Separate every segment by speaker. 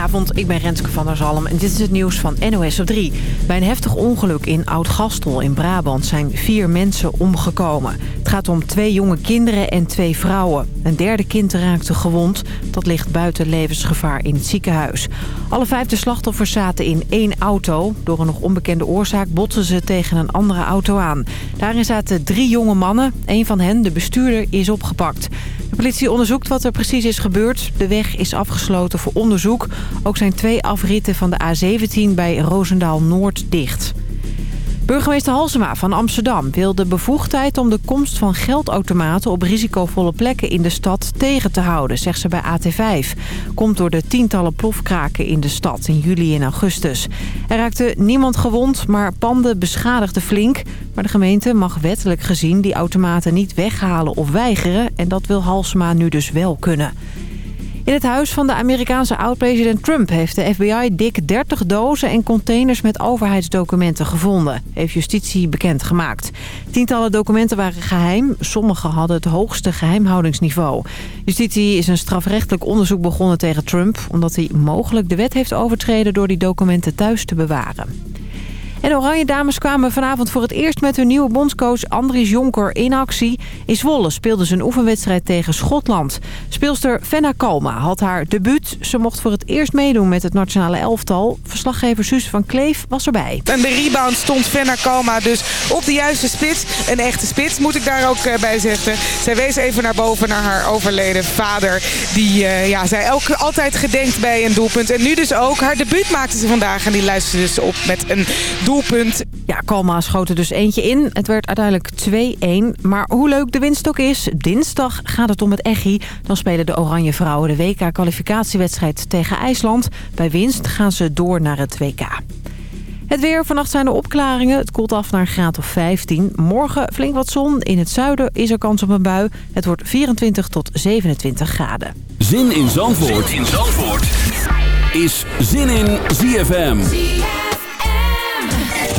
Speaker 1: Goedenavond, ik ben Renske van der Zalm en dit is het nieuws van NOS op 3. Bij een heftig ongeluk in Oud-Gastel in Brabant zijn vier mensen omgekomen. Het gaat om twee jonge kinderen en twee vrouwen. Een derde kind raakte gewond. Dat ligt buiten levensgevaar in het ziekenhuis. Alle vijf de slachtoffers zaten in één auto. Door een nog onbekende oorzaak botsen ze tegen een andere auto aan. Daarin zaten drie jonge mannen. Een van hen, de bestuurder, is opgepakt. De politie onderzoekt wat er precies is gebeurd. De weg is afgesloten voor onderzoek. Ook zijn twee afritten van de A17 bij Roosendaal Noord dicht. Burgemeester Halsema van Amsterdam wil de bevoegdheid om de komst van geldautomaten op risicovolle plekken in de stad tegen te houden, zegt ze bij AT5. Komt door de tientallen plofkraken in de stad in juli en augustus. Er raakte niemand gewond, maar panden beschadigden flink. Maar de gemeente mag wettelijk gezien die automaten niet weghalen of weigeren en dat wil Halsema nu dus wel kunnen. In het huis van de Amerikaanse oud-president Trump heeft de FBI dik 30 dozen en containers met overheidsdocumenten gevonden, heeft justitie bekendgemaakt. Tientallen documenten waren geheim, sommige hadden het hoogste geheimhoudingsniveau. Justitie is een strafrechtelijk onderzoek begonnen tegen Trump, omdat hij mogelijk de wet heeft overtreden door die documenten thuis te bewaren. En de Oranje Dames kwamen vanavond voor het eerst met hun nieuwe bondscoach Andries Jonker in actie. In Zwolle speelden ze een oefenwedstrijd tegen Schotland. Speelster Fenna Kalma had haar debuut. Ze mocht voor het eerst meedoen met het nationale elftal. Verslaggever Suus van Kleef was erbij.
Speaker 2: En de rebound stond Fenna Kalma dus op de juiste spits. Een echte spits moet ik daar ook eh, bij zeggen. Zij wees even naar boven naar haar overleden vader. Die uh, ja, zij ook altijd gedenkt bij een doelpunt. En nu dus ook. Haar debuut maakte ze vandaag en die luisterde dus op met een doelpunt doelpunt.
Speaker 1: Ja, Kalma schoot er dus eentje in. Het werd uiteindelijk 2-1. Maar hoe leuk de winst ook is, dinsdag gaat het om het Echi. Dan spelen de Oranje Vrouwen de WK-kwalificatiewedstrijd tegen IJsland. Bij winst gaan ze door naar het WK. Het weer, vannacht zijn er opklaringen. Het koelt af naar een graad of 15. Morgen flink wat zon. In het zuiden is er kans op een bui. Het wordt 24 tot 27 graden.
Speaker 3: Zin in Zandvoort, zin in Zandvoort. is Zin in ZFM.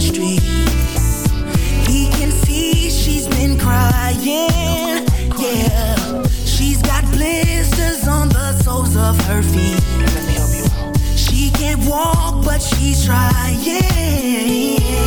Speaker 4: streets. He can see she's been crying, yeah. She's got blisters on the soles of her feet. Let me help you. She can't walk, but she's trying. Yeah, yeah.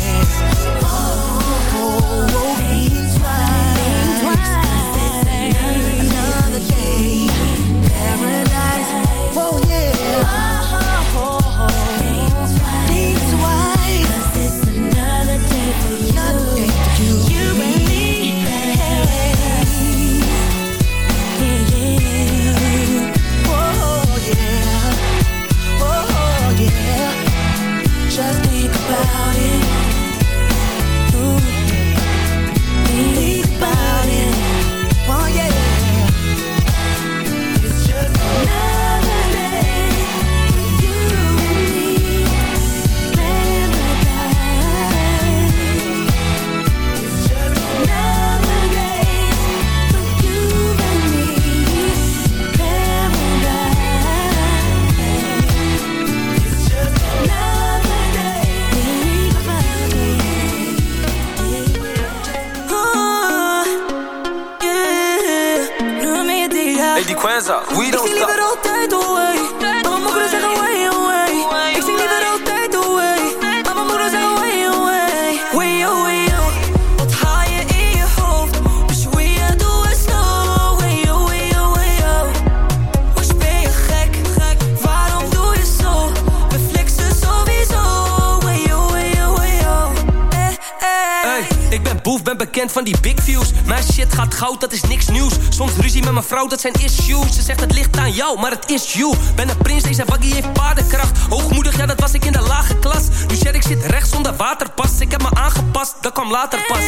Speaker 4: Is you. Ben een prins, deze waggie heeft paardenkracht. Hoogmoedig, ja, dat was ik in de lage klas. Nu zeg ik zit rechts zonder waterpas. Ik heb me aangepast, dat kwam later pas.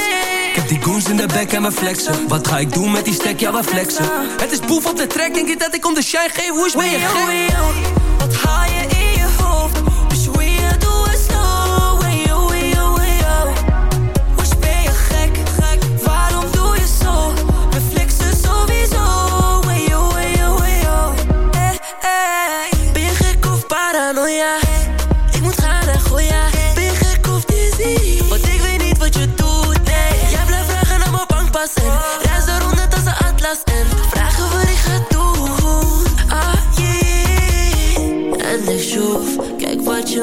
Speaker 4: Ik heb die goons in de bek en mijn flexen. Wat ga ik doen met die stek, ja, we flexen. Het is boef op de track, denk je dat ik om de shine geef? Hoe is ben je gek? Wat haal je in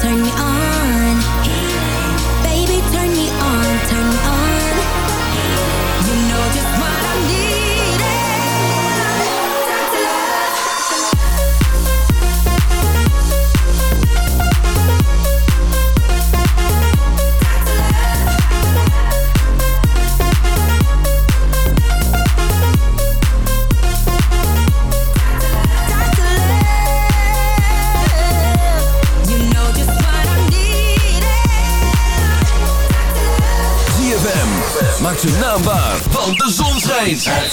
Speaker 5: turn me on.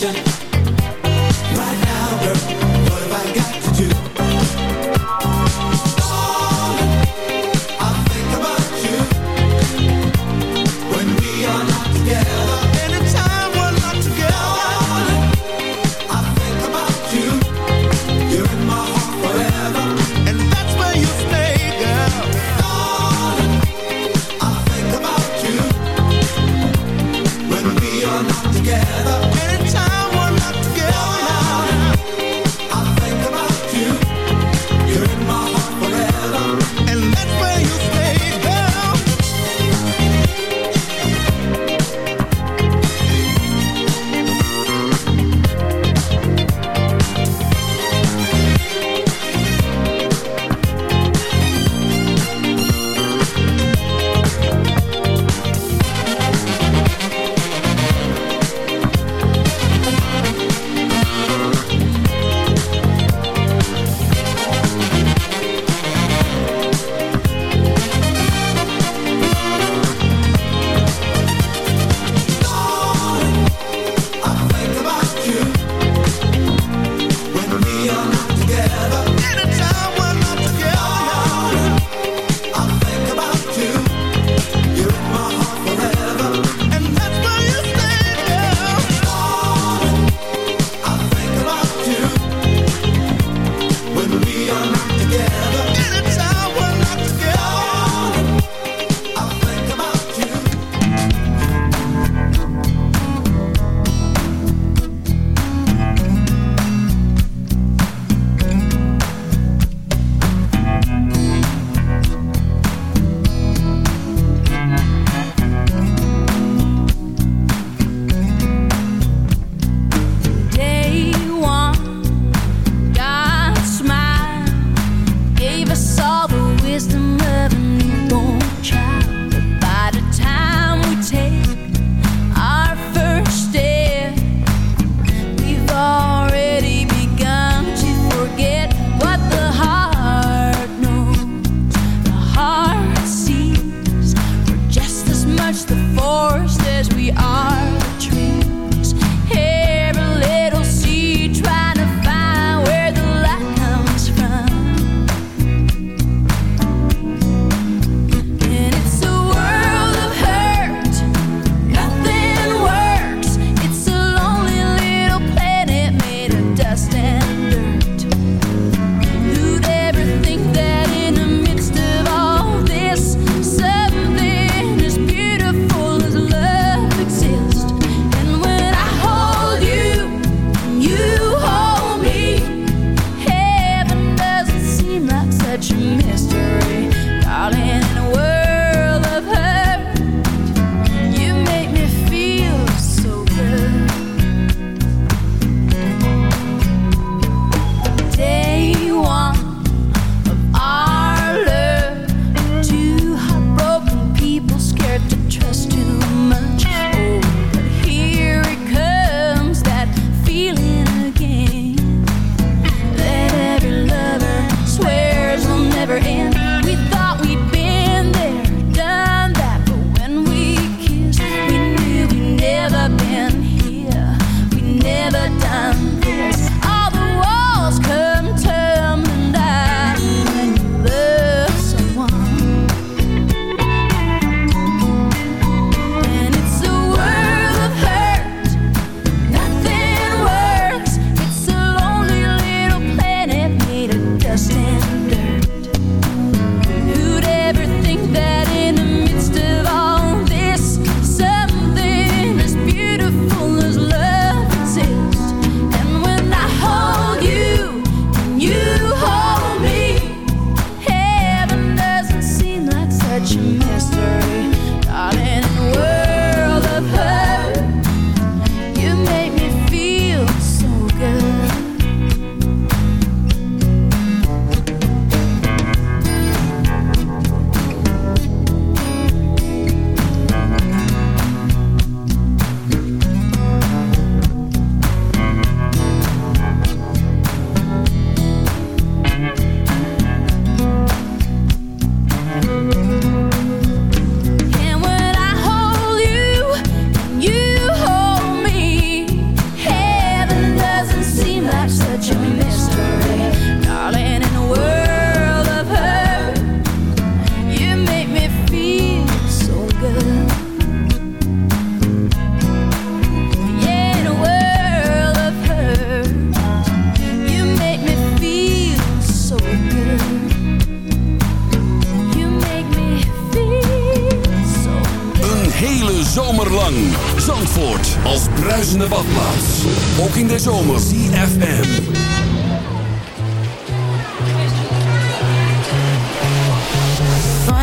Speaker 5: Revolution.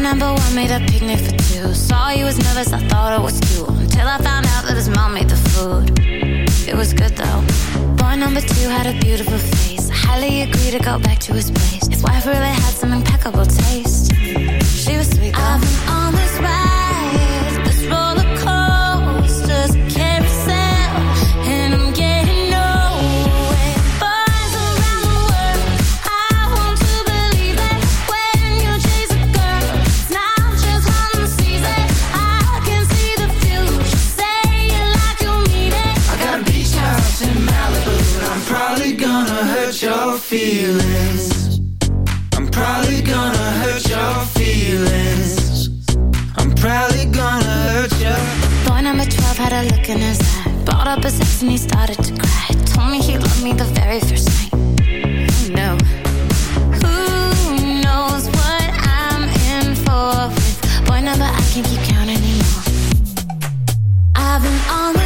Speaker 5: Number one made a picnic for two. Saw you was nervous, I thought it was two. Until I found out that his mom made the food. It was good though. Boy number two had a beautiful face. Highly agree to go back to his place. His wife really had some impeccable taste. She was sweet though. I've been on this ride,
Speaker 6: feelings. I'm probably gonna hurt your feelings. I'm probably gonna hurt you.
Speaker 5: Boy number 12 had a look in his eye. Brought up his ex and he started to cry. Told me he loved me the very first night. Who knew? Who knows what I'm in for with boy number I can't keep count anymore. I've been on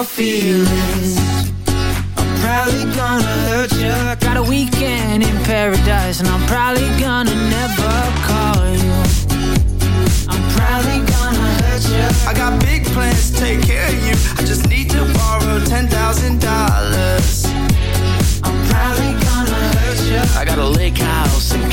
Speaker 6: your feelings. I'm probably gonna hurt you.
Speaker 7: Got a weekend in paradise, and I'm probably gonna never call you.
Speaker 6: I'm probably gonna hurt you. I got big plans to take care of you. I just need to borrow ten thousand dollars. I'm probably gonna hurt you.
Speaker 8: I got a lake house and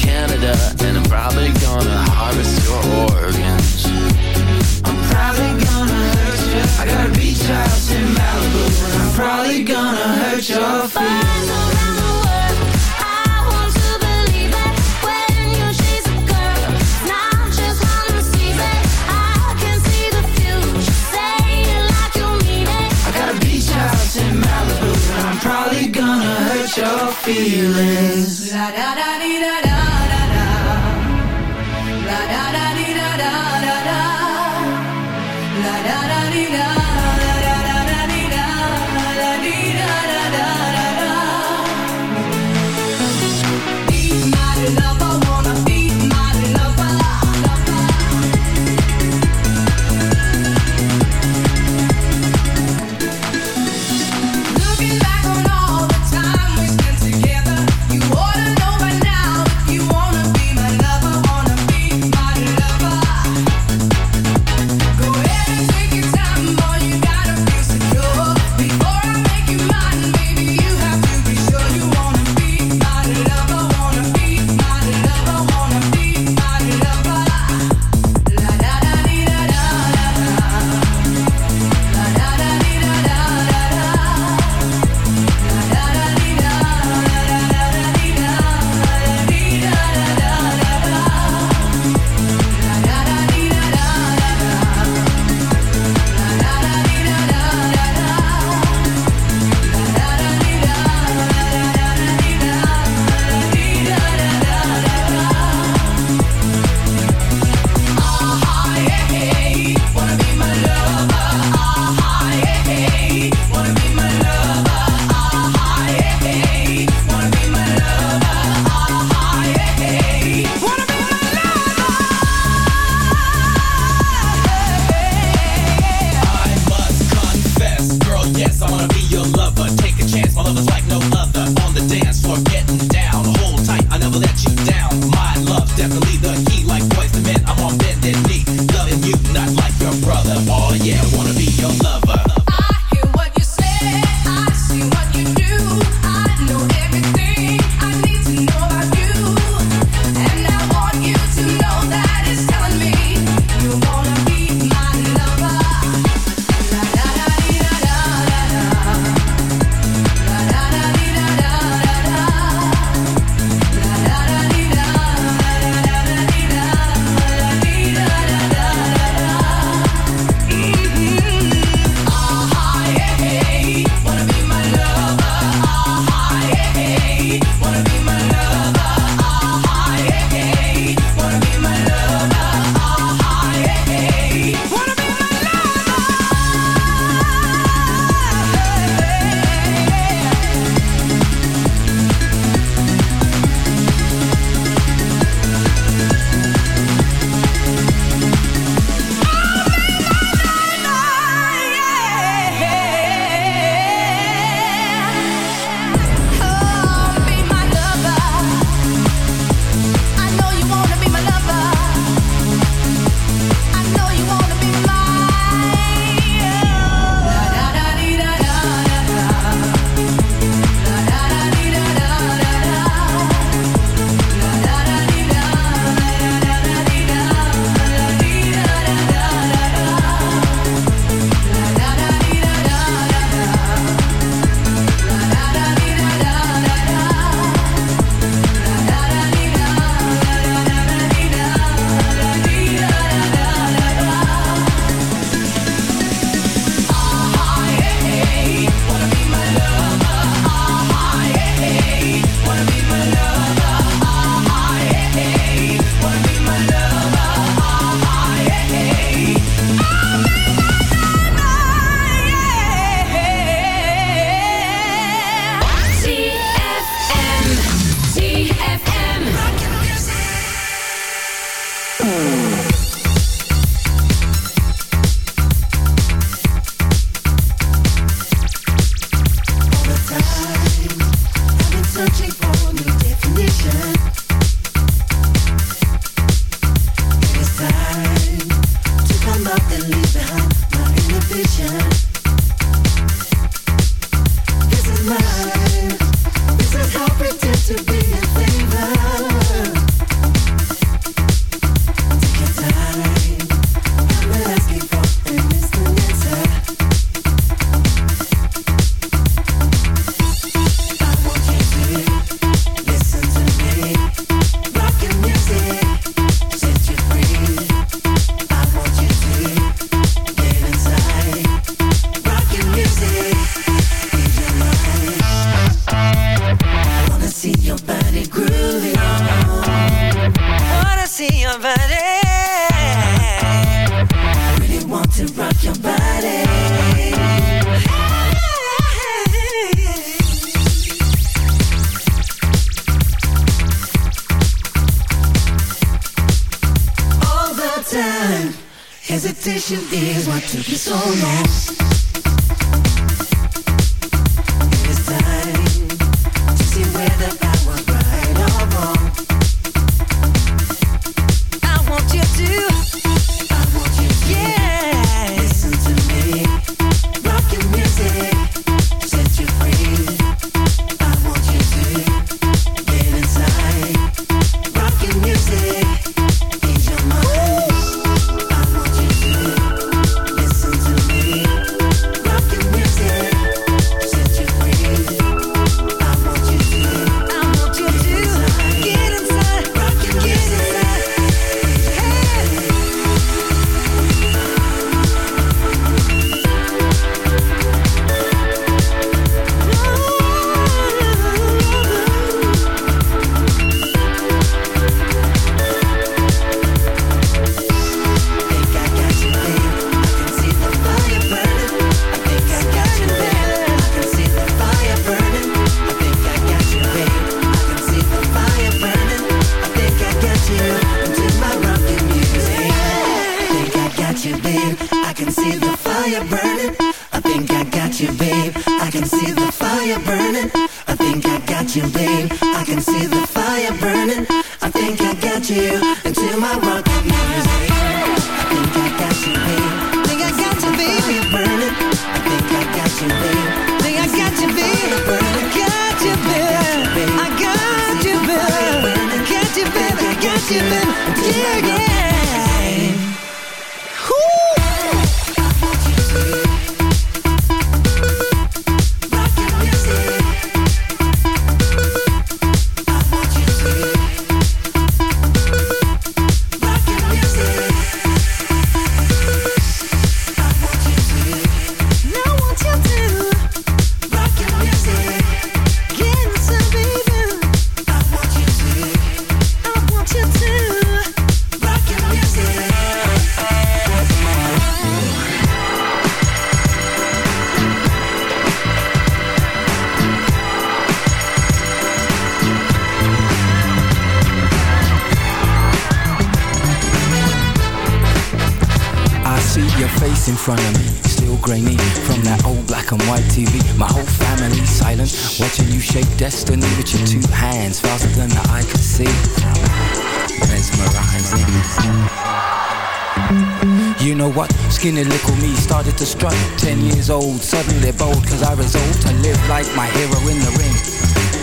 Speaker 4: hesitation is what took you so long.
Speaker 9: Cause you've been digging shape destiny with your two hands faster than eye could see. Mesmerizing. You know what? Skinny little me started to strut. Ten years old, suddenly bold, cause I resolved to live like my hero in the ring.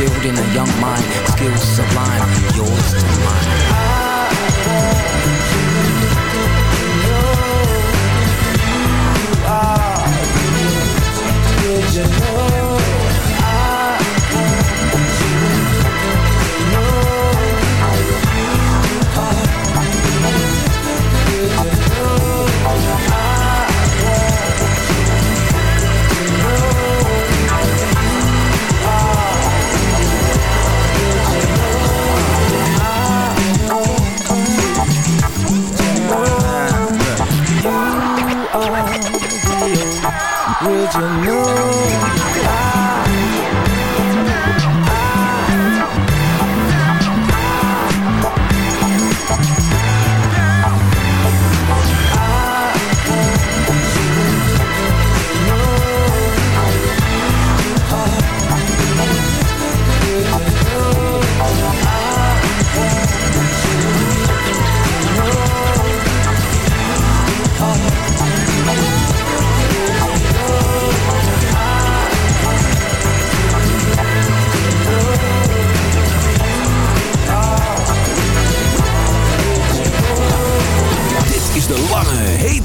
Speaker 9: instilled in a young mind Skills sublime, yours to mine.
Speaker 3: I want you know you. are the original afternoon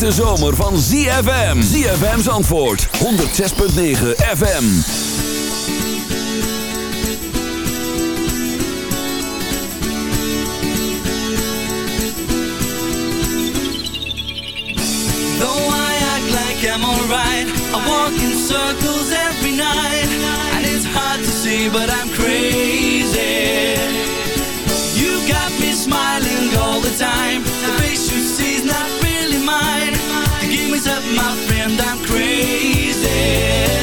Speaker 3: hete zomer van ZFM. ZFM's antwoord 106.9 FM.
Speaker 6: Though I act like I'm alright, I walk in circles every night. And it's hard to see, but I'm crazy. You got me smiling all the time. The face you see's not up, my friend, I'm crazy.